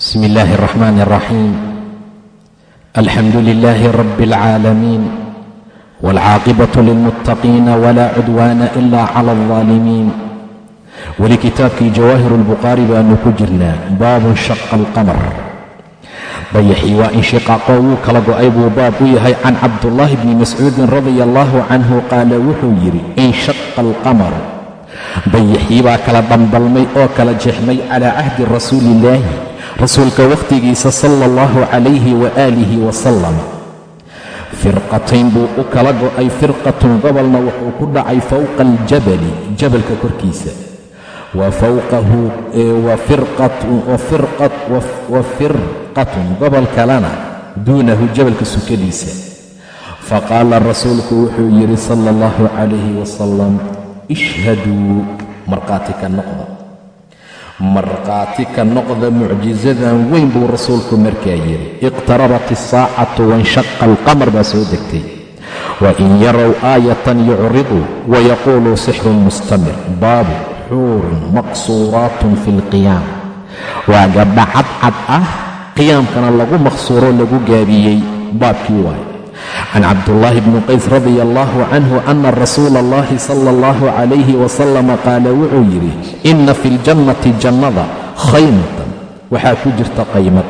بسم الله الرحمن الرحيم الحمد لله رب العالمين والعاقبة للمتقين ولا عدوان إلا على الظالمين weli kitaabkii jawaahir اlbukhaari baanu ku jirnaa baabun shaqa alqamar dayaxii waa inshiqaaqo wuu kala go'ay buu baab u yahay can cabdullaahi bni mascuudin radia allahu canhu qaala wuxuu yidhi inshaqa alqamaru dayaxii baa kala dhambalmay oo kala jeexmay calaa cahdi rasuuli illaahi rasuulka wakhtigiisa sala allahu calayhi waaalihi wasalam firqatayn buu u kala go'ay firqatun gobolna wuxuu ku dhacay fowqa aljabali jabalka korkiisa. Wa fowqahu wa firqatun gobol kalena duunahu jabalka sukadiisa. Faqaala rasuulku wuxuu yidhi sala allahu calayhi wasalam ishhaduu markhaati ka noqda. Markhaati ka noqda mucjisadan weyn buu rasuulku markaa yidhi iqtarabat isaacatu wanshaqa alqamar baa soo degtay. Wain yarow aayatan yucriduu wayaquuluu sixrun mustamir baabu xuurun maqsuuraatun fi lqiyaam waa gabdha cadcad ah qiyaamkana lagu maqsuuro lagu gaabiyey baabkii waaye can cabdullaahi bni qays radia allahu canhu ana rasuula allahi sala allahu calayhi wasalama qaala wuxuu yidhi inna fi ljannati jannada khaymatan waxaa ku jirta qaymad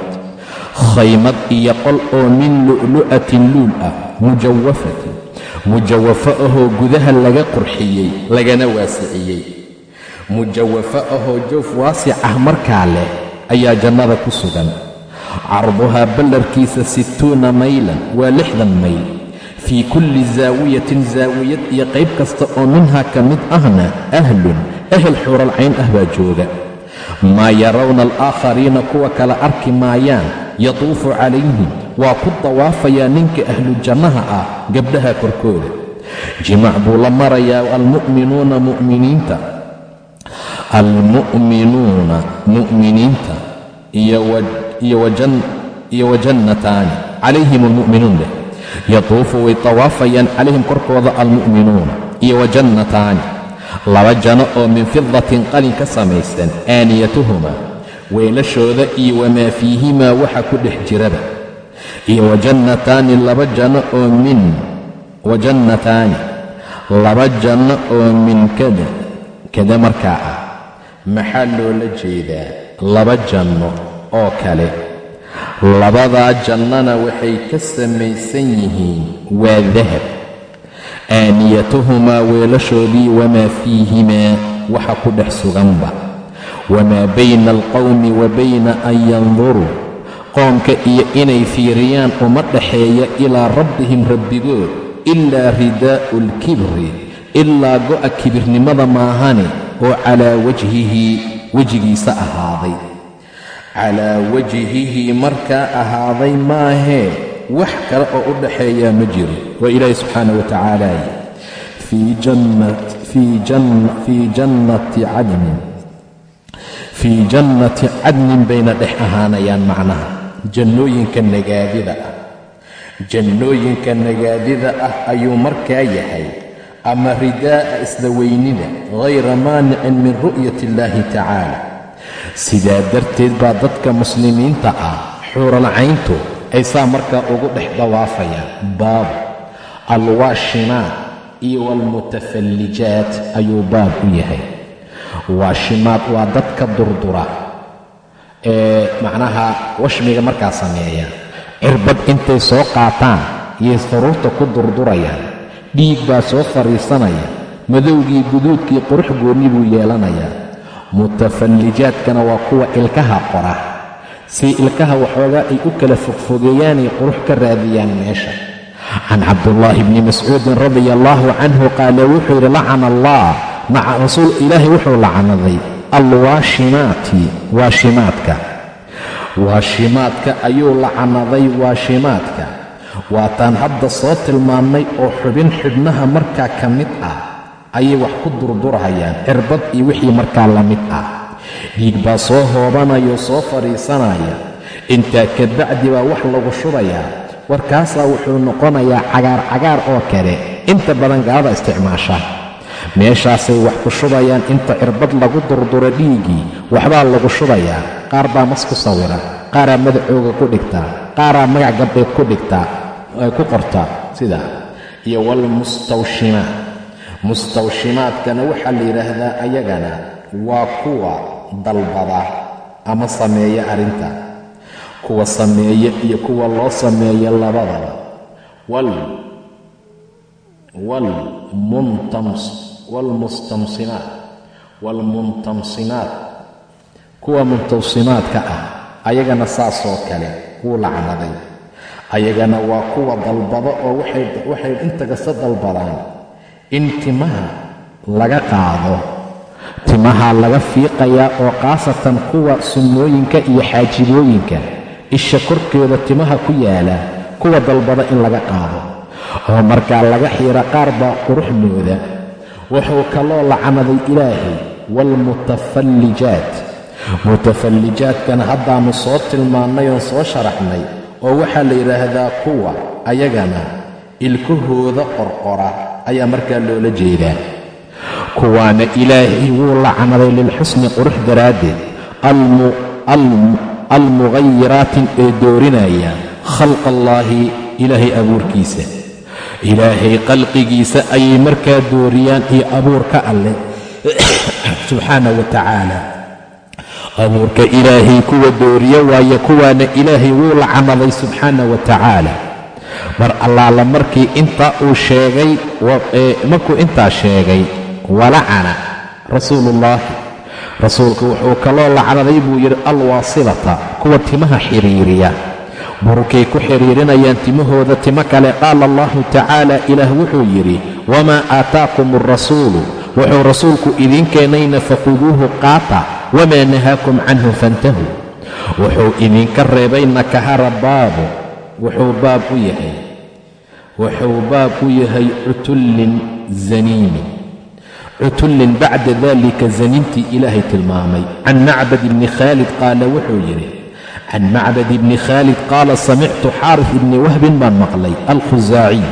khaymad iyo qol oo min lu'lu'atin luul ah mujawafatin mujawafo ahoo gudaha laga qurxiyey lagana waasiciyey mujawafo ahoo joof waasic ah markaa leh ayaa jannada ku sugan carduhaa ballarkiisa sittuuna maylan waa lixdan mayl. Fii kulli zaawiyatin zaawiyad iyo qayb kasta oo minhaa ka mid ahna ahlun ahel xuuralcayn ah baa jooga. Maa yarawna alaakhariina kuwa kale arki maayaan yatuufu calayhim waa ku dawaafayaa ninka ahlu jannaha ah gabdhaha korkooda. Jimaac buu la marayaa almu'minuuna mu'miniinta. Almu'minuuna mu'miniinta iyo wajannataani calayhim almu'minuun leh. Yatuufu way tawaafayaan calayhim korkooda almu'minuuna iyo wajannataani laba jano oo min fidatin qalin ka samaysan aaniyatuhumaa weelashooda iyo wamaa fiihimaa waxa ku dhex jiraba. Iyo wajannataani laba janno oo min wajannataani laba janno oo min kada kada markaa ah. Maxaa loola jeedaa? Laba janno oo kale. Labadaa jannana waxay ka samaysan yihiin waa dahab. Aaniyatuhumaa weelashoodii wamaa fiihimaa waxa ku dhex suganba. Wamaa bayna alqowmi wa bayna an yanduruu qoomka iyo inay fiiriyaan uma dhaxeeya ilaa rabbihim rabbigood ilaa ridaa'u alkibri ilaa go'a kibirnimada maahane oo calaa wajhihi wejigiisa ahaaday calaa wajhihi markaa ahaaday maahee wax kale oo u dhaxeeyaa ma jiro. Waa ilaahi subxaana wa tacaala. Fii jannati cadnin. Fii jannati cadnin bayna dhex ahaanayaan macnaha. Jannooyinka nagaadida ah. Jannooyinka nagaadida ah ayuu markaa yahay. Ama ridaa'a isla weynida hayra maanicin min ru'yati illaahi tacaala sidaa darteed baa dadka muslimiinta ah xuuralcayntu ay saa markaa ugu dhex dawaafayaan baabu alwaashimaat iyo waalmutafallijaat ayuu baab u yahay. Waashimaad waa dadka durdura ee macnaha washmiga markaa sameeya cirbad intay soo qaataan yay saruurta ku durdurayaan. Dhiig baa soo fadhiisanaya madowgii guduudkii qurux goonni buu yeelanayaa mutafallijaadkana waa kuwa ilkaha qora. Si ilkaha waxoogaa ay u kala fogfogeeyaanay qurux ka raadiyaan meesha. Can cabdullaahi bni mascuudin radia allaahu canhu qaala wuxuu yidhi lacana allah rasuul ilaahay wuxuu lacnaday. Alwaashimaati waashimaadka. Waashimaadka ayuu lacanaday waashimaadka. Waataan hadda soo tilmaannay oo xubin xubnaha markaa ka mid ah ayay wax ku durdurhayaan cirbad iyo wixii markaa la mid ah. Dhiig baa soo hoobanayao soo fadhiisanaya intaa kabacdi baa wax lagu shubayaa warkaasaa wuxuu noqonayaa cagaar cagaar oo kale. Inta badan gaalada isticmaasha meeshaasay wax ku shubayaan inta cirbad lagu durduro dhiiggii waxbaa lagu shubayaa. Qaar baa mas ku sawira qaaraa madacooga ku dhigtaa qaaraa magac gabdheed ku dhigtaa ku qortaa sidaa iyo waalmustawshimaat mustawshimaadkana waxaa la yidhaahdaa ayagana waa kuwa dalbada ama sameeya arrinta kuwa sameeya iyo kuwa loo sameeya labadaba waalmustamsinaat waalmuntamsinaat kuwa muntawsimaadka ah ayagana saasoo kale wuu lacnaday. Ayagana waa kuwa dalbado oo waxay inta kasta dalbadaan in timaha laga qaado. Timaha laga fiiqayaa oo khaasatan kuwa sunnooyinka iyo xaajibooyinka isha korkeeda timaha ku yaalla kuwa dalbada in laga qaado. Oo markaa laga xiira qaar baa quruxmooda wuxuu kaloo lacnaday ilaahay waalmutafallijaat mutafallijaadkana haddaannu soo tilmaannay oon soo sharaxnay oo waxaa la yidhaahdaa kuwa ayagana ilkahooda qorqora ayaa markaa loola jeedaa. Kuwaana ilaahay wuu lacnaday lilxusni qurux daraaddeed. Almughayiraatin ee doorinaya khalqa allaahi ilaahay abuurkiisa. Ilaahay khalqigiisa ayay markaa dooriyaan iyo abuurka alleh subxaana wa tacaala. Abuurka ilaahay kuwa dooriya waaye kuwaana ilaahay wuu lacnaday subxaana wa tacaala mar allaala markii intaa uu sheegay markuu intaa sheegay walacana rasuuluullaahi rasuulku wuxuu kaloo lacnaday buu yidhi alwaasilata kuwa timaha xidhiiriya burkay ku xidhiirinayaan timahooda timo kale qaala allahu tacaala ilaah wuxuu yidhi wamaa aataakum alrasuulu wuxuu rasuulku idiin keenayna fakhuduuhu qaata wamaa nahaakum canhu fantahuu wuxuu idinka reebayna kahara baabu wuxuu baab u yahay. Wuxuu baab u yahay cutullin zaniinin cutullin bacda dalika zaniintii ilaahay tilmaamay. Can macbad ibni khaalid qaala wuxuu yidhi can macbad ibni khaalid qaala samictu xaaris ibni wahbin baan maqlay alkhusaaciy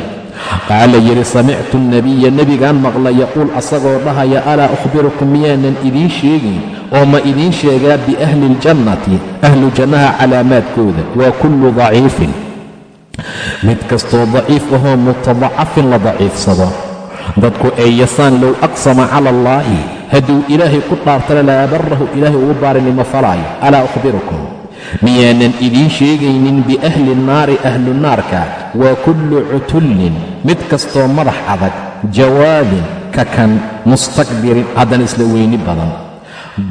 qaala yidhi samictu nabiya nebigaan maqlay yaquul asagoo dhahaya alaa ukhbirukum miyaanan idiin sheegin? Oo ma idiin sheegaa biahli iljannati ahlu jannaha calaamaadkooda waa kullu daciifin mid kastoo daciif ahoo mutadacafin la daciifsado. Dadku ay yasaan low aqsama cala allaahi. Hadduu ilaahay ku dhaartana laa barahu ilaahay ugu baarinimo falaayo alaa ukhbirukum. Miyaanan idiin sheegaynin biahli nnaari ahlu naarka. Waa kullu cutullin. Mid kastoo madax adag. Jawaadin kakan mustakbirin haddana isla weyni badan.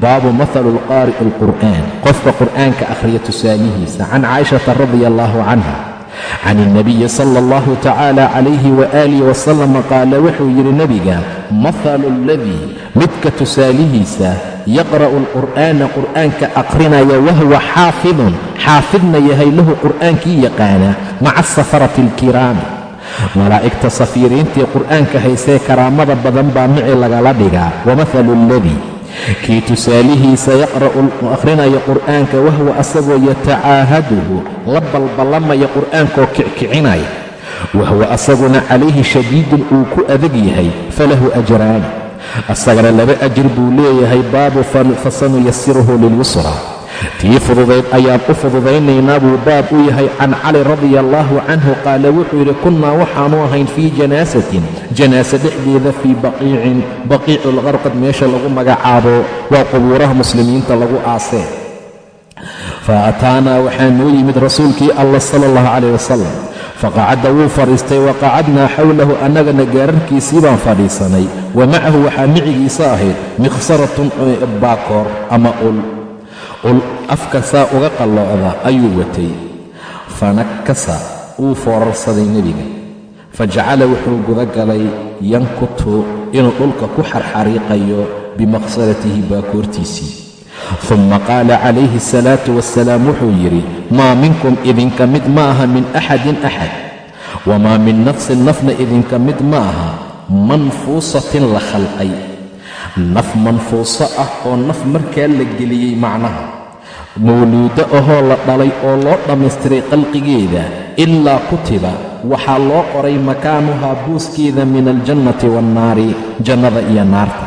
Baabu mahalu lqaari'i alqur'aan qofka qur'aanka akhriya tusaalihiisa. Can caa'ishata radia allaahu canha can ilnabiyi sala allahu tacaala calayhi waaalih wasalama qaala wuxuu yidhi nebiga mahalu aladii midka tusaalihiisa yaqra'u alqur'aana qur'aanka aqrinaya wahwa xaafidun xaafidna yahay lahu qur'aankii yaqaana maca asafarati alkiraami malaa'igta safiiriintii qur'aanka haysee karaamada badan baa mici lagala dhigaa wamahalu aladii kii tusaalihiisa yaqra'u akhrinaya qur'aanka wahwa asagoo yatacaahaduhu la balballamaya qur'aankaoo kickicinaya. Wahwa asaguna calayhi shadiidun uu ku adag yahay falahu ajraani asagana laba ajir buu leeyahay baabu fasanuyasiruhu lilyusra tii fududayd ayaan u fududaynaynaa buu baab u yahay can cali radia allaahu canhu qaala wuxuu yidhi kunnaa waxaanu ahayn fii janaasatin janaase dhexdeeda fii baqiicin baqiicu lqarqad meesha lagu magacaabo waa qubuuraha muslimiinta lagu aasee fa ataanaa waxaa noo yimid rasuulkii allah sala allahu calayh wasalam faqacadda wuu fadhiistay wa qacadnaa xowlahu annagana gaararkiisii baan fadhiisanay wa macahu waxaa micigiisa ahayd mikhsaratun baakoor ama ul afka saa uga qalloocda ayuu watay. Fanakasa wuu foorarsaday nebiga. Fa jacala wuxuu gudagalay yankutu inuu dhulka ku xarxariiqayo bimakhsalatihi baakoortiisii. Uma qaala calayhi asalaatu wassalaam wuxuu yidhi maa minkum idinka mid ma aha min axadin axad. Wamaa min nafsin nafna idinka mid ma aha. Manfuusatin la khalqay naf manfuuso ah oo naf markaa la geliyey macnaha. Mawluudo ahoo la dhalay oo loo dhammaystiray qalqigeeda ilaa kutiba waxaa loo qoray makaanuhaa buuskeeda min aljannati waannaari jannada iyo naarta.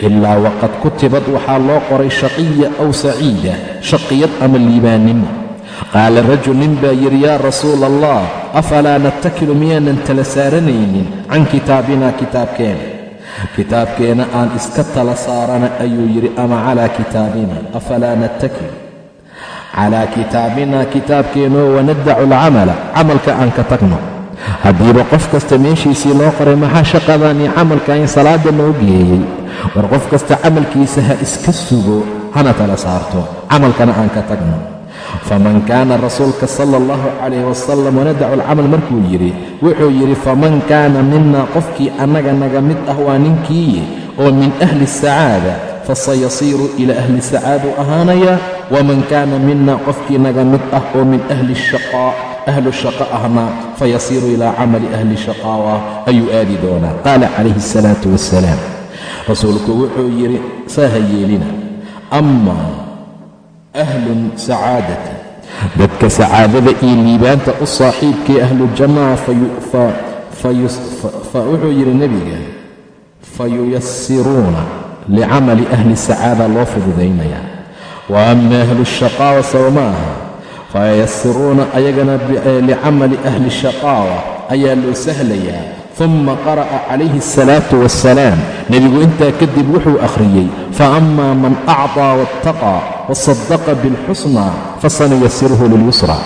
Ilaa waqad kutibad waxaa loo qoray shaqiya aw saciida shaqiyad ama liibaannimo. Qaala rajul nin baa yidhi yaa rasuula allah afalaa nattakilu miyaanan tala saaranaynin can kitaabina kitaabkeena kitaabkeena aan iska tala saarana ayuu yidhi ama calaa kitaabina afalaa nattakilu calaa kitaabina kitaabkeenoo wanaddacu alcamala camalka aan ka tagno. Haddiiba qof kasta meeshiisii loo qoray maxaa shaqadan camalka in salaadda noo geeyey. War qof kasta camalkiisa ha iska sugo hana tala saarto camalkana aan ka tagno faman kaana rasuulka sala allahu calayh wasalam wanadacu alcamal markuu yidhi wuxuu yidhi faman kaana mina qofkii annaga naga mid ah waa ninkiiye oo min ahli asacaada fasayasiiru ilaa ahli sacaadu ahaanaya waman kaana mina qofkii naga mid ah oo min ahli shaqaa ahlu shaqo ahna fayasiiru ilaa camali ahli shaqaawa ayuu aadi doonaa qaala calayhi asalaatu wassalaam rasuulku wuxuu yidhi saa ha yeelina amaa ahlun sacaadati dadka sacaadada iyo liibaanta u saaxiibkii ahlu jannaha wuxuu yidhi nebiga fayuyasiruuna licamali ahli sacaada loo fududaynayaa wa ama ahlu shaqaawa sow ma aha fayasiruuna ayagana licamali ahli shaqaawa ayaa loo sahlayaa uma qara'a calayhi asalaatu wasalaam nebigu intaa kadib wuxuu akhriyey fa faammaa man acطaa waataqaa wasadaqa bialxusnaa fasaniyasirhu lilyusra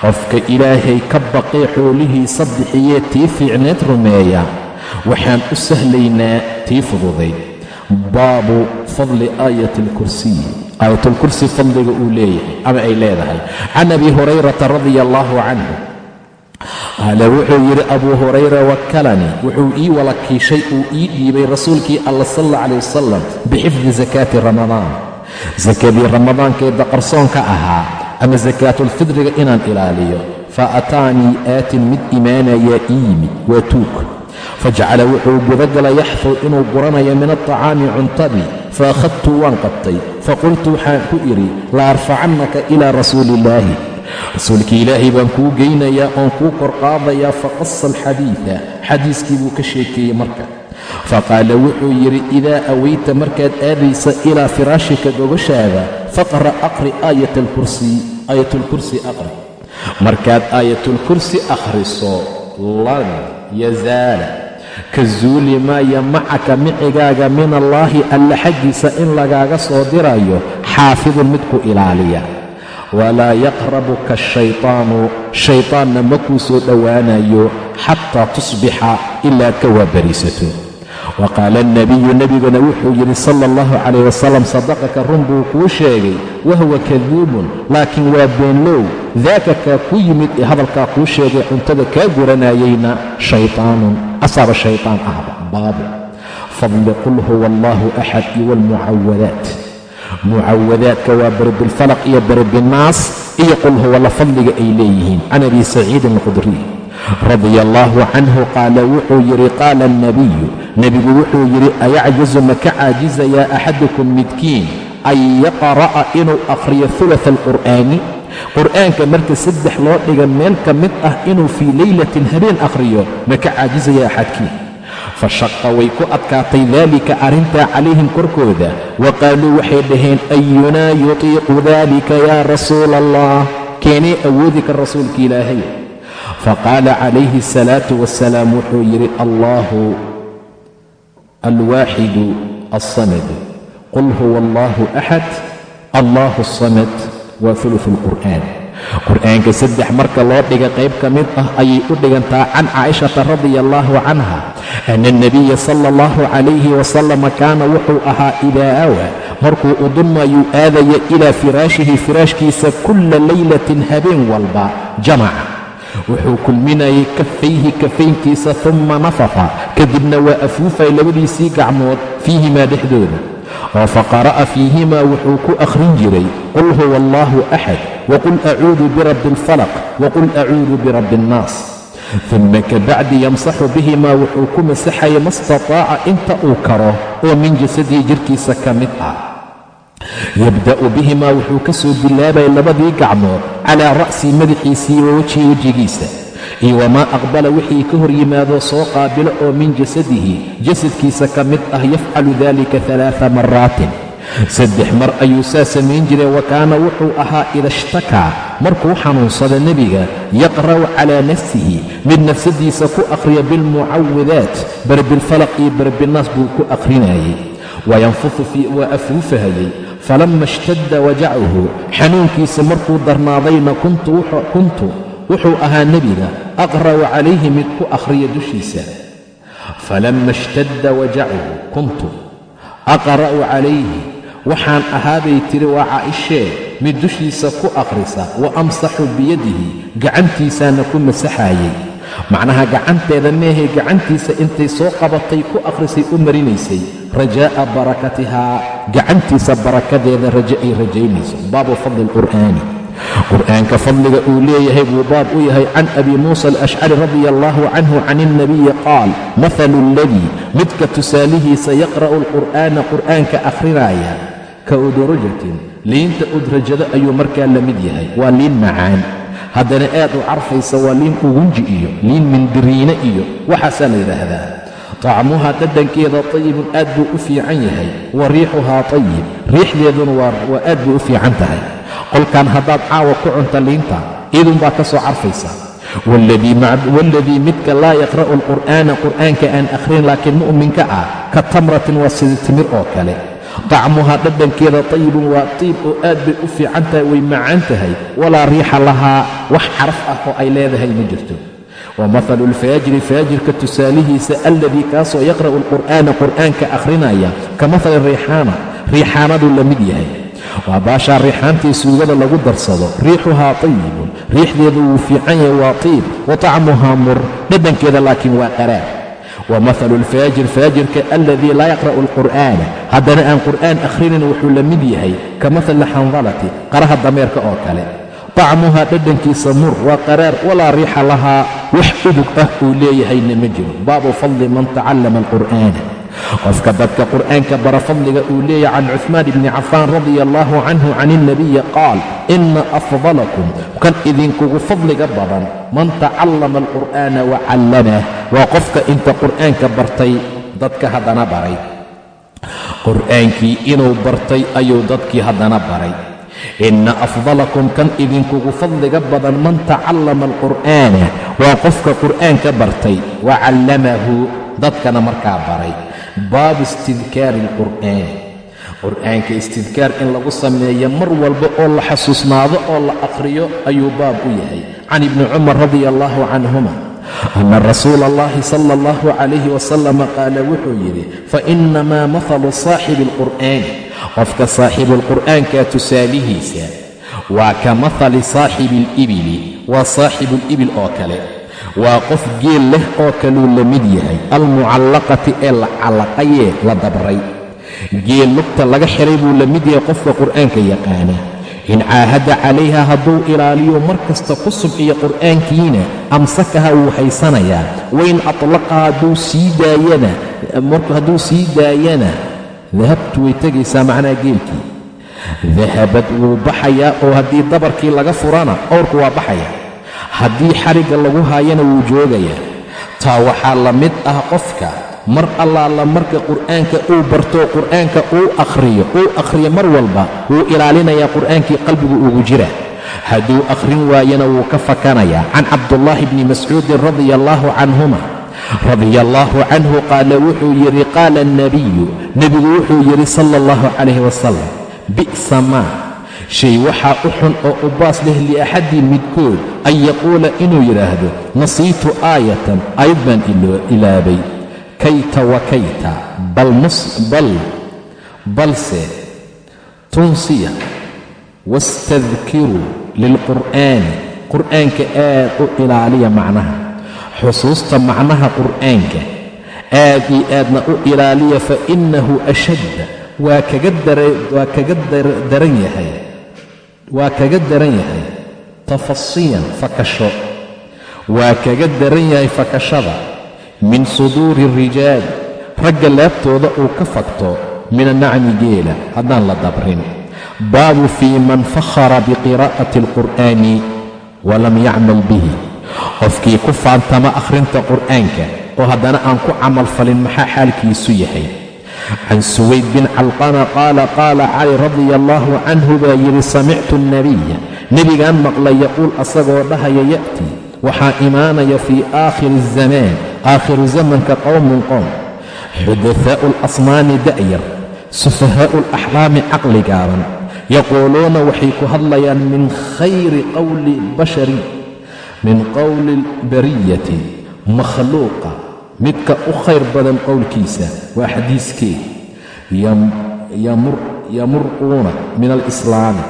qofka ilaahay ka baqee xoolihiisa bixiyee tii fiicneed rumeeya waxaan u sahlaynaa tii fududay. Baabu fadli aayati alkursiy aayatulkursi fadliga uu leeyahay ama ay leedahay. Can abi hurayrata radia allaahu canh qaala wuxuu yidhi abuu hurayra wakalanii wuxuu ii walakiishay uu ii dhiibay rasuulkii alla sal alla calayh wasalam bixifdi sakaati ramadaan. Sakadii ramadaankeeda qarsoonka ahaa ama sakaatulfidriga inaan ilaaliyo fa ataanii aatin mid imaanayaa ii yimid waa tuug. Fajacala wuxuu gudagala yaxfuu inuu guranayo min alطacaami cuntadii. Faakhadtu waan qabtay. Faqultu waxaan ku idhi la arfacannaka ilaa rasuuli illaahi rasuulkii ilaahay baan kuu geynayaa oon kuu kor qaadayaa faqasa alxadiida xadiiskii buu ka sheekeeyey marka. Faqaala wuxuu yidhi idaa awayta markaad aadaysa ilaa firaashika gogoshaada faqra' aqri aayat alkursi aayatulkursi aqri. Markaad aayatulkursi akhriso lan yazaala. Ka zuuli maaya macaka micigaaga min allaahi alla xaggiisa in lagaaga soo dirayo xaafidun mid ku ilaaliya walaa yaqrabuka ashaytaanu shaytaanna ma kuu soo dhowaanayo xataa tusbixa ilaa ka waabariisato wa qaala alnabiyu nebiguna wuxuu yidhi sala allahu calayh wasalam sadaqaka run buu kuu sheegay wahuwa kaduubun laakiin waa beenlow daaka kaa ku yimid ee hadalkaa kuu sheegay cuntada kaa guranayeyna shaytaanun asaaba shaytaan ahba baabu fadli qul huwa allaahu axad iyo walmucawadaat mucawadaadka waa berebilfalaq iyo berebinnaas iyo qul huwa la fadliga ay leeyihiin. Can abi saciidin alqudriy radia allaahu canhu qaala wuxuu yidhi qaala alnabiyu nebigu wuxuu yidhi ayacjazu ma ka caajizayaa axadukum midkiin an yaqra'a inuu akhriyo hulata alqur'aani? Qur'aanka marka saddex loo dhiga meel ka mid ah inuu fii leylatin habeen akhriyo ma ka caajizaya axadkii fashaqa way ku adkaatay daalika arrintaa calayhim korkooda wa qaaluu waxay dhaheen ayunaa yutiiqu daalika yaa rasuula allah keenee awoodi ka rasuulka ilaahay faqaala calayhi asalaatu wasalaam wuxuu yidhi allaahu alwaaxidu alsamad qul huwa allaahu axad allaahu asamad waa ulufu alqur'aan qur'aanka saddex marka loo dhiga qayb ka mid ah ayay u dhigantaa can caa'ishata radia allaahu canha ana alnabiya sala allahu calayhi wasalama kaana wuxuu ahaa idaa awaa markuu udunmayuu aadaya ilaa firaashihi firaashkiisa kulla laylatin habeen walba jamaca. Wuxuu kulminayay kafayhi kafaynkiisa uma nafaqa kadibna waa afuufay labadiisii gacmood fiihimaa dhexdooda. Oo faqara'a fiihimaa wuxuu ku akhrin jiray qul huwa allaahu axad waqul acuudu birabbi alfalaq waqul acuudu birabbi annaas uma kabacdi yamsaxu bihimaa wuxuu ku masaxaya ma istataaca inta uu karo oo min jasadihi jirhkiisa ka mid ah yabda'u bihimaa wuxuu ka soo bilaabaya labadii gacmood calaa ra'sii madaxiisii wa wejhii wejigiisa iyo wamaa aqbala wixii ka hor yimaado soo qaabilo oo min jasadihi jasadkiisa ka mid ah yafcalu dalika alaaa maraatin saddex mar ayuu saa samayn jiray wa kaana wuxuu ahaa ida ishtakaa markuu xanuunsada nebiga yaqra'u calaa nafsihi mid nafsadiisa ku akhriya bilmucawidaat berbilfalaq iyo berbinaas buu ku akhrinayey. Wayanfufu waa afuufahayey falama ishtadda wajacuhu xanuunkiisa markuu darnaadayna kuntu wuxuu ahaa nebiga aqra'u calayhi mid ku akhriya dushiisa. Falama ishtadda wajacuhu kuntu aqra'u calayhi waxaan ahaabay tiri waa caa'ishee mid dushiisa ku akhrisa wa amsaxu biyadihi gacantiisaana ku masaxaayey macnaha gacanteeda meehay gacantiisa intay soo qabatay ku akhrisay u marinaysay rajaa'a barakatihaa gacantiisa barakadeeda raje ay rajaynayso. Baabu fadli alqur'aani qur'aanka fadliga uu leeyahay buu baab u yahay can abi muusa alashcari radia allahu canhu can ilnabiyi qaal mahalu aladii midka tusaalihiisa yaqra'u alqur'aana qur'aanka akhrinaya ka udrajatin liinta udrajada ayuu markaa la mid yahay waa liin macaan. Haddana aad u carfaysa waa liin ugunji iyo liin mindiriine iyo waxaasaa la yidhaahdaa. Tacmuhaa dhadhankeeda tayibun aad buu u fiican yahay wa riixuhaa tayib riixdeeduna waa aad bay u fiican tahay qolkan haddaad caawa ku cunta liinta idunbaa ka soo carfaysa. Waaladii midka laa yaqra'u alqur'aana qur'aanka aan akhrin laakiin mu'minka ah ka tamratin waa sida timir oo kale. Dacmuhaa dhadhankeeda tayibun waa tiib oo aad bay u fiican tahay way macaan tahay. Walaa riixa lahaa wax caraf ah oo ay leedahay ma jirto. Wa mahalu alfaajiri faajirka tusaalihiisa alladii kaasoo yaqra'u alqur'aana qur'aanka akhrinaya ka mahali riixaana. Riixaanaduu la mid yahay waa baashaa riixaantii suugada lagu darsado. Riixuhaa tayibun riixdeedu wuu fiican yahay waa tiib. Wa tacmuhaa mur. Dhadhankeeda laakiin waa qaraar. Wa mahalu alfaajir faajirka aladii laa yaqra'u alqur'aana. Haddana aan qur'aan akhrinin wuxuu la mid yahay ka mahali xandalati qaraha dameerka oo kale. Tacmuhaa dhadhankiisa mur waa qaraar. Walaa riixa lahaa. Wax udug ah uu leeyahayna ma jiro. Baabu fadli man tacallama alqur'aana qofka dadka qur'aanka bara fadliga uu leeyahay can cuhmaan ibni cafaan radia allahu canhu can ilnabiyi qaal ina afdalakum kan idinkugu fadliga badan man tacallama alqur'aana wa callamah waa qofka inta qur'aanka bartay dadka haddana baray. Qur'aankii inuu bartay ayuu dadkii haddana baray. Ina afdalakum kan idinkugu fadliga badan man tacallama alqur'aana. Waa qofka qur'aanka bartay wa callamahu dadkana markaa baray baabu istidkaari alqur'aan. Qur'aanka istidkaar in lagu sameeyo mar walba oo la xasuusnaado oo la akhriyo ayuu baab u yahay. Can ibni cumar radia allahu canhuma ana rasuula allahi sala allahu calayhi wasalama qaala wuxuu yidhi fainamaa mahalu saaxibi alqur'aani qofka saaxibuulqur'aanka tusaalihiisa waa ka mahali saaxibi alibili waa saaxibuulibil oo kale waa qof geel leh oo kaluu la mid yahay. Almucallaqati ee la callaqayee la dabray geel lugta laga xiray buu la mid yahay qofka qur'aanka yaqaana. In caahada calayha hadduu ilaaliyo mar kasta ku subciyo qur'aankiina amsakaha wuu haysanayaa. Wain atlaqa hadduu sii daayana hadduu sii daayana dahabtu way tegaysaa macnaha geelkii. Dahabad wuu baxayaa oo haddii dabarkii laga furana owrku waa baxaya haddii xarigga lagu haayana wuu joogayaa. Taa waxaa la mid ah qofka mar allaala marka qur'aanka uu barto qur'aanka uu akhriyo uu akhriyo mar walba wuu ilaalinayaa qur'aankii qalbigu ugu jira. Hadduu akhrin waayana wuu ka fakanayaa. Can cabdullaahi bni mascuudin radia allaahu canhuma radia allaahu canhu qaala wuxuu yidhi qaala alnabiyu nebigu wuxuu yidhi sala allahu calayhi wasalam bi'sa maa shay waxaa u xun oo u baas leh liaxadin midkood an yaquula inuu yidhaahdo nasiitu aayatan aayad baan ilaabay. Kayta wa kayta bal balse tunsiya wastadkiruu lilqur'aani qur'aanka aad u ilaaliya macnaha. Xusuusta macnaha qur'aanka aad iyo aadna u ilaaliya fa innahu ashadda waa kaga daran yahay waa kaga daran yahay tafasiyan fakasho. Waa kaga daran yahay fakashada. Min suduuri rijaal. Ragga laabtooda uu ka fagto min anacmi geela. Haddaan la dabrin. Baabu fii man fakhara biqiraa'ati alqur'aani walam yacmal bihi. Qofkii ku faantama akhrinta qur'aanka oo haddana aan ku camalfalin maxaa xaalkiisu yahay can suwayd bin calqana qaala qaala cali radia allaahu canhu baa yidhi samictu alnabiya nebigaan maqla yaquul asagoo dhahaya ya'tii waxaa imaanaya fii aakhiri azamaan aakhiru zamanka qowmun qowm xudahaa'u alasnaani da'yar sufahaa'u alaxlaami caqli gaaban yaquuluuna waxay ku hadlayaan min khayri qowli bashari min qowli bariyati makhluuqa midka u khayr badan qowlkiisa waa xadiiskee yamurquuna min alislaami.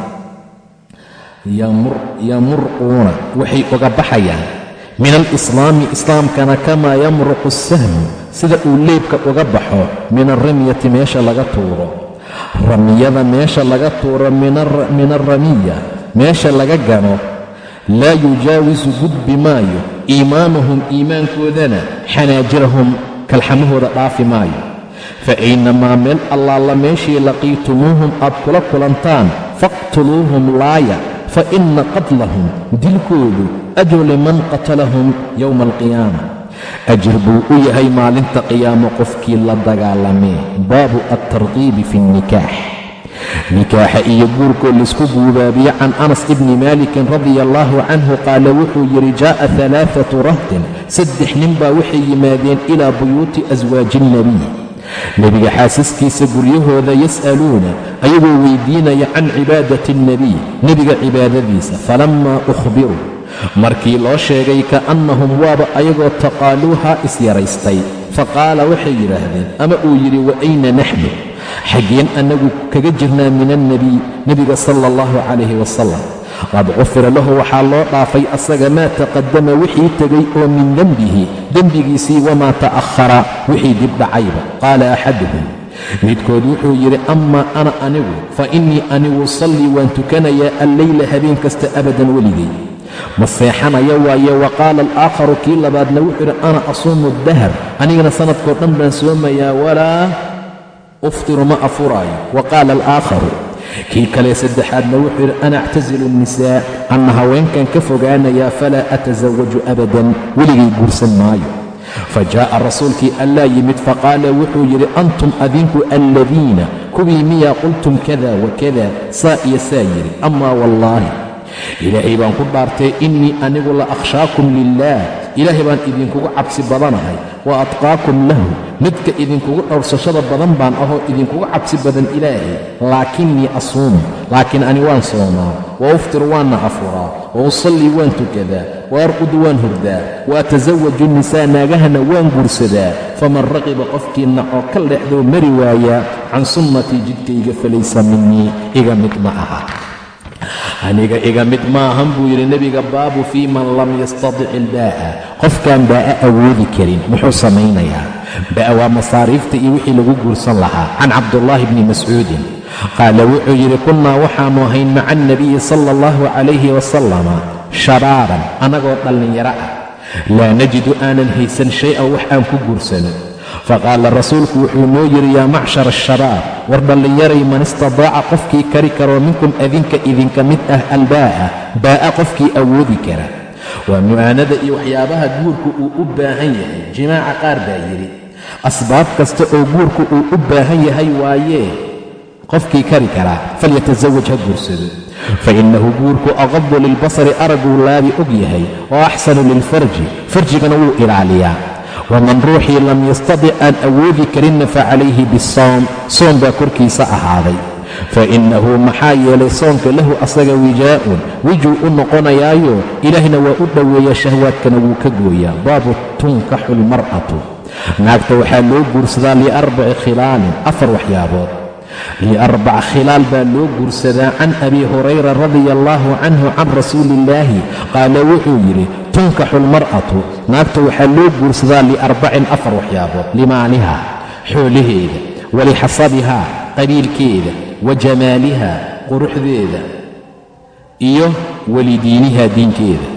Yamurquuna waxay uga baxayaan min alislaami islaamkana kamaa yamruqu asahmu sida uu leebka uga baxo min alramyati meesha laga tuuro. Ramyada meesha laga tuuro min alramiya meesha laga gano laa yujaawisu gudbi maayo iimaanuhum iimaankoodana xanaajirahum kalxamahooda dhaafi maayo fa aynamaa meel allaala meeshii laqiitumuuhum aad kula kulantaan faqtuluuhum laaya fa inna qatlahum dilkoodu ajru liman qatalahum yowma alqiyaama ajir buu u yahay maalinta qiyaamo qofkii la dagaalamee baabu altarqiibi fi alnikaax nikaaxa iyo guurkoo laysku guubaabiye can anas ibni maalikin radia allaahu canhu qaala wuxuu yidhi jaa'a alaaatu rahtin saddex nin baa waxay yimaadeen ilaa buyuuti aswaaji ilnebiy nebiga xaasaskiisa guryahooda yas'aluuna ayagoo weydiinaya can cibaadati alnebiy nebiga cibaadadiisa falammaa ukhbiruu markii loo sheegay ka'annahum waaba ayagoo taqaaluuhaa isyaraystay faqaala waxay yidhaahdeen ama uu yidhi wa ayna naxnu xaggeen annagu kaga jirnaa min alnebiy nebiga sala allahu calayhi wasalam qad qufira lahu waxaa loo dhaafay asaga maa taqadama wixii tegay oo min dembihi dembigiisii wamaa ta'ahara wixii dib dhacayba. Qaala axaduhum midkood wuxuu yidhi amaa ana anigu fa innii anigu sallii waan tukanayaa alleyla habeen kasta abadan weligay. Ma seexanaya waaye wa qaala alaakharu kii labaadna wuxuu yidhi ana asuumu dahar anigana sanadkoo dhan baan soomayaa walaa uftiru ma afuraayo wa qaala alaakharu kii kale saddexaadna wuxuu yidhi ana actasilu annisaa anna haweenkan ka fogaanayaa falaa atasawaju abadan weligay guursan maayo fa jaa'a rasuulkii allaa yimid faqaala wuxuu yidhi antum adinku alladiina kuwii miyaa qultum kada wakada saa iyo saa yidhi amaa wallaahi ilaahay baan ku dhaartay innii anigu la akhshaakum lilaah ilaahay baan idinkugu cabsi badanahay. Wa atqaakum lahu. Midka idinkugu dhowrsashada badan baan ahoo idinkugu cabsi badan ilaahay. Laakinnii asuumu laakiin ani waan soomaa. Wa uftir waanna afuraa wa usallii waan tukadaa. Wa arqudu waan hurdaa. Wa atasawaju nisaa naagahana waan guursadaa faman raqiba qofkii nacoo ka leexdoo mari waayaa can sunnatii jidkayga falaysa minii iga mid ma aha aniga iga mid maahan buu yidhi nebiga baabu fii man lam yastadic ilbaa'a qofkaan baa'a awoodi karin muxuu samaynayaa. Ba'a waa masaariifta iyo wixii lagu guursan lahaa. Can cabdullaahi bni mascuudin qaala wuxuu yidhi kunnaa waxaannu ahayn maca alnabiyi sala allahu calayhi wasalama shabaaban annagoo dhallinyaro ah. Laa najidu aanan haysan shay-an wax aan ku guursano faqaala rasuulku wuxuu noo yidhi yaa macshara ashabaab war dhallinyaray man istadaaca qofkii kari karoo minkum adinka idinka mid ah albaa'a baa'a qofkii awoodi kara. Waa mu'aanada iyo waxyaabaha guurku uu u baahan yahay jimaaca qaar baa yidhi asbaab kasta oo guurku uu u baahan yahay waayee qofkii kari karaa falyatasawaj ha guursado. Fa innahu guurku aqadu lilbasari araguu laabi og yahay oo axsanu lilfarji farjigana wuu ilaaliyaa waman ruuxii lam yastadic aan awoodi karinna facalayhi bisoom soom baa korkiisa ahaaday. Fa innahu maxaa yeelay soonka lahu asaga wijaa'un wijuu u noqonayaayo ilaahna waa u dhoweeyaa shahwaadkana wuu ka gooyaa. Baabu tunkaxu almar'atu naagta waxaa loo guursadaa liarbaci khilaalin afar waxyaabood liarbac khilaal baa loo guursadaa can abi hurayra radia allaahu canhu can rasuuli illaahi qaala wuxuu yidhi tunkaxu almar'atu naagta waxaa loo guursadaa liarbacin afar waxyaabood limaaliha xoolaheeda walixasabihaa qabiilkeeda wa jamaaliha quruxdeeda iyo welidiiniha diinkeeda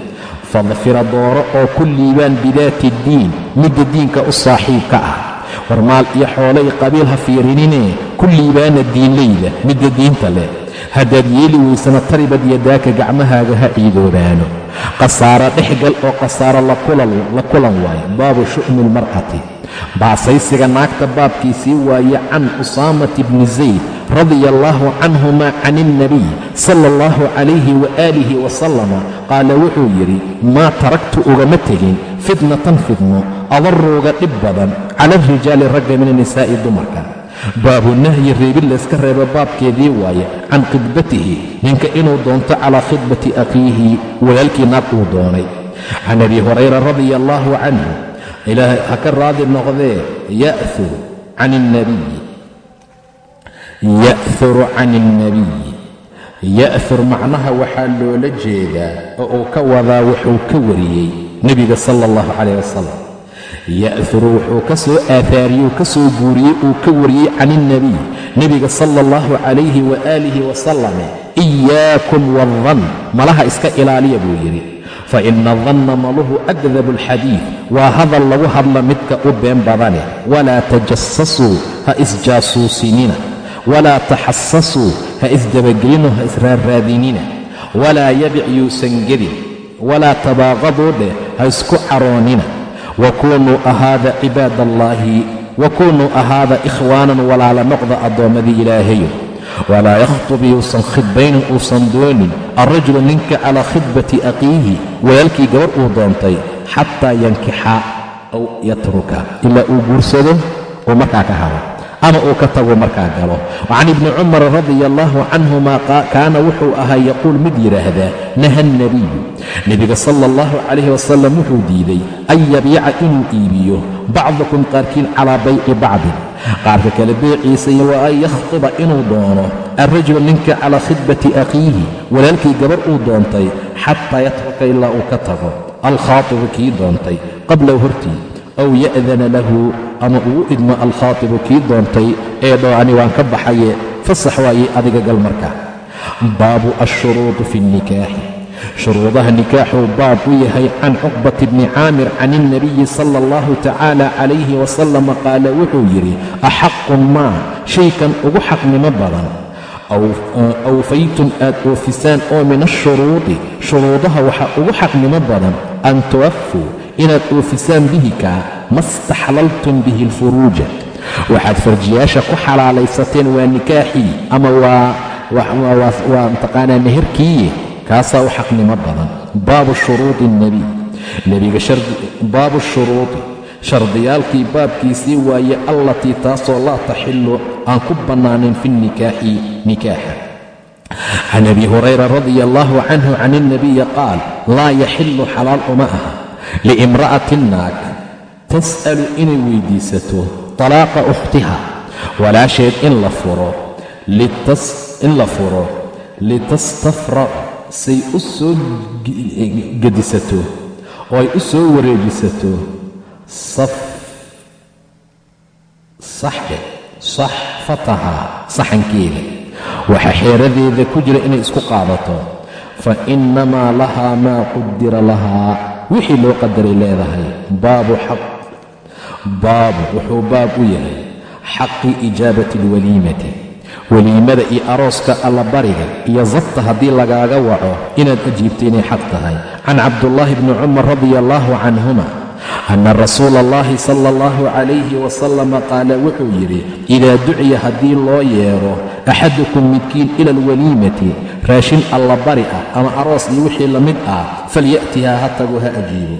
fadfira dooro oo ku liibaan bidaati ddiin midda diinka u saaxiibka ah war maal iyo xoolay qabiil ha fiirinine ku liibaana diinlayda midda diinta leh. Haddaad yeeli weysana taribad yadaaka gacmahaaga ha ciidoobaano. Khasaaro dhexgal oo khasaaro la kulan waayo. Baabu shu'mi almar'ati baasaysiga naagta baabkiisii waaye can usaamati bni zayd radia allaahu canhuma can ilnabiy sala allahu calayhi waaalihi wasalama qaala wuxuu yidhi maa taraktu ugama tegin fitnatan fitno adaruuga dhib badan cala alrijaali ragga min anisaa'i dumarka. Baabu nahyi reebid layska reebo baabkeedii waaye can khidbatihi ninka inuu doonto calaa khidbati akhiihi walaalkii naag uu doonay. Can abi hurayra radia allaahu canhu ilaahay ha ka raadi noqdee ya'huru can ilnabiyi ya'huru can ilnabiyi ya'hur macnaha waxaa loola jeedaa oo uu ka wadaa wuxuu ka wariyey nebiga sala allahu calayh wasalam ya'huru wuxuu ka soo aafaariyey uu ka soo guuriyey uu ka wariyey can ilnabiy nebiga sala allahu calayhi waaalihi wasalame iyaakum waadan malaha iska ilaaliya buu yidhi. Fa ina danna maluhu akdabu alxadiid waa hadal lagu hadla midka u been badane. Walaa tajasasuu ha isjaasuusinina. Walaa taxasasuu ha isdabagelinoo ha israarraadinina. Walaa yabic yuusan gedin walaa tabaaqaduu dheh ha isku caroonina wakuunuu ahaada cibaada allaahi wakuunuu ahaada ikhwaanan walaala noqda addoommadii ilaahayo walaa yakhtub yuusan khidbaynin uusan doonin alrajulu ninka calaa khidbati akhiihi walaalkii gabarh uu doontay xataa yankixa aw yatruka ilaa uu guursado uu markaa ka haro ama uu ka tago markaa galo. Wacan ibni cumar radia allaahu canhuma kaana wuxuu ahaa yaquul mid yidhaahdaa naha alnebiyu nebiga sala allahu calayhi wasalam wuxuu diiday an yabiica inuu iibiyo bacdakum qaarkiin calaa bayci bacdin. Qaarka kale beeciisa iyo wa an yakhtuba inuu doono alrajulu ninka calaa khidbati akhiihi. Walaalkii gabarh uu doontay xataa yatruka ilaa uu ka tago. Alkhaatibu kii doontay qablahu hortii aw ya'dana lahu ama uu idmo alkhaatibu kii doontay ee dhoocani waan ka baxaye fasax waayey adiga gal marka. Baabu alshuruudi fi nnikaaxi shuruudaha nikaaxuu baab u yahay can cuqbati bni caamir can ilnabiyi sala allahu tacaala calayhi wasalama qaala wuxuu yidhi axaqun maa shaykan ugu xaqnimo badan. Awfaytum aad oofisaan oo min ashuruudi shuruudaha waxaa ugu xaqnimo badan an tuwaffuu inaad oofisaan bihi kaa ma staxlaltum bihi alfuruuja. Waxaad farjiyaasha ku xalaalaysateen waa nikaaxii ama waa mataqaanaa meherkiiye kaasaa u xaqnimo badan. Baabu shuruudi alnebiy nebiga baabu shuruudi. Shardiyaalkii baabkiisii waaye allatii taasoo laa taxillu aan ku bannaanayn fi nnikaaxi nikaaxa. Can abi hurayra radia allaahu canhu can ilnabiyi qaal laa yaxillu xalaal uma aha liimra'atin naag tas'alu inay weyddiisato talaaqa ukhtiha walaasheed in la furo in la furo litastafraqa say u soo gedisato oo ay u soo wareejisato saxfatahaa saxankeeda waxaa xeeradeeda ku jira inay isku qaadato fa innamaa lahaa maa qudira lahaa wixii loo qadaray leedahay baabu xaq. Baabu wuxuu baab u yahay xaqi ijaabati alwaliimati. Weliimada iyo arooska allabariga iyo zabta haddii lagaaga waco inaad ajiibto inay xaq tahay. Can cabdullaahi bni cumar radia allaahu canhuma anna rasuula allahi sala allahu calayhi wasalama qaala wuxuu yidhi idaa duciya haddii loo yeedho axadukum midkiin ila alwaliimati raashin allabari ah ama aroos iyo wixii la mid ah falya'tihaa ha tago ha ajiibo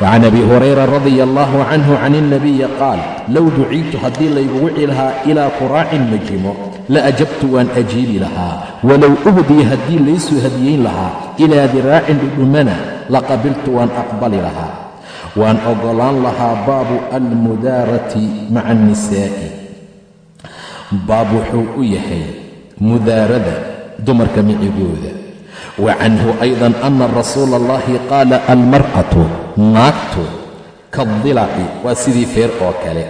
wacan abi hurayra radia allaahu canhu can ilnabiyi qaal low duciitu haddii laygu wici lahaa ilaa quraacin majimo la ajabtu waan ajiibi lahaa walow uhdiya haddii laysoo hadiyeyn lahaa ilaa diraacin dhudhumana laqabiltu waan aqbali lahaa waan oggolaan lahaa baabu almudaarati maca annisaa'i baab wuxuu u yahay mudaarada dumarka micigooda. Wa canhu aydan ana rasuula allahi qaala almar'atu naagtu kaadilaci waa sidii feer oo kale.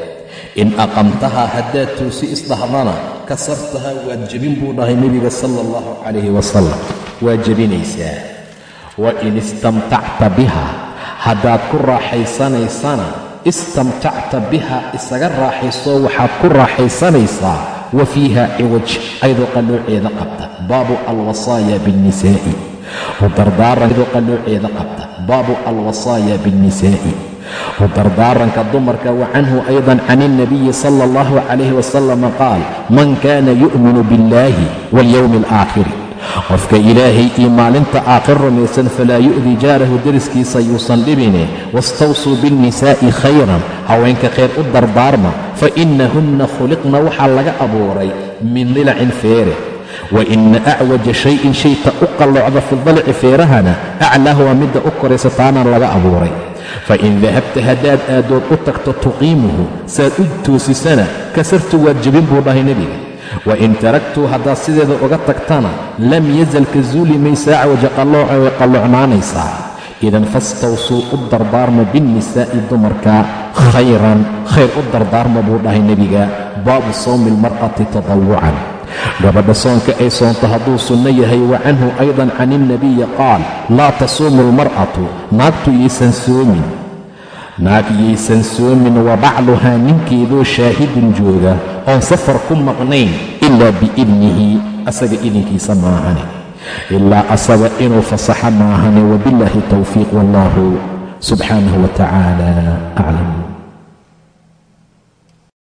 In aqamtahaa haddaad toosi isdhahdana kasartahaa waad jebin buu dhahay nebiga sala allahu calayhi wasalam waa jebinaysaa wa in istamtacta biha haddaad ku raaxaysanaysana istamtacta biha isaga raaxaysoo waxaad ku raaxaysanaysaa wa fiiha ciwaj ayadoo qallooceeda qabta baabu alwasaaya biاnnisaa'i u dardaaran ayadoo qallooceeda qabta baabu alwasaaya biاnnisaa'i u dardaaranka dumarka wa canhu aydan can ilnabiyi sala allahu calayhi wasalama qaal man kaana yu'minu biاllahi waاlyowmi alaakhiri qofka ilaahay iyo maalinta aakhir rumaysan falaa yu'di jaarahu deriskiisa yuusan dhibine. Wastawsuu biاlnisaa'i khayran haweenka khayr u dardaarma fa inahunna khuliqna waxaa laga abuuray min dilacin feere. Wa ina acwaja shayin shayta u qallocda fi dalci feerahana aclaahu waa midda u koraysa taana laga abuuray. Fain dahabta haddaad aadood u tagto tuqiimuhu saad u toosisana kasartu waad jebin buu dhahay nebiga wain taragtuu haddaad sideeda uga tagtana lam yazal ka zuuli maysaa acwaja qallooca way qallocnaanaysaa idan fastawsuu u dardaarma binnisaa'i dumarka khayran khayr u dardaarma buu dhahay nebiga baabu sawmi almar'ati tadawucan gabadha soonka ay soonto hadduu sunno yahay wa canhu aydan can ilnabiyi qaal laa tasuumu almar'atu naagtu yaysan soomin naag yaysan soomin wa bacluhaa ninkeedoo shaahidun jooga oon safar ku maqnayn ilaa biidnihi asaga idinkiisa maahane ilaa asaga inuu fasaxo maahane wabillaahi towfiiq wallaahu subxaanahu wa tacaala aclam